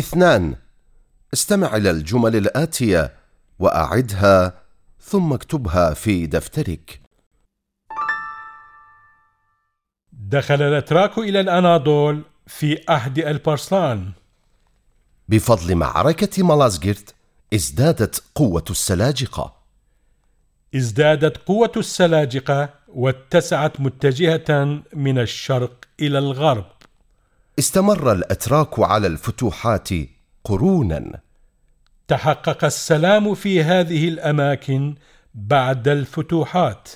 اثنان. استمع إلى الجمل الآتية وأعدها ثم اكتبها في دفترك. دخل الأتراك إلى الأناضول في عهد البرسلان. بفضل معركة مالازجرت ازدادت قوة السلاجقة. ازدادت قوة السلاجقة واتسعت متجهة من الشرق إلى الغرب. استمر الأتراك على الفتوحات قرونا. تحقق السلام في هذه الأماكن بعد الفتوحات.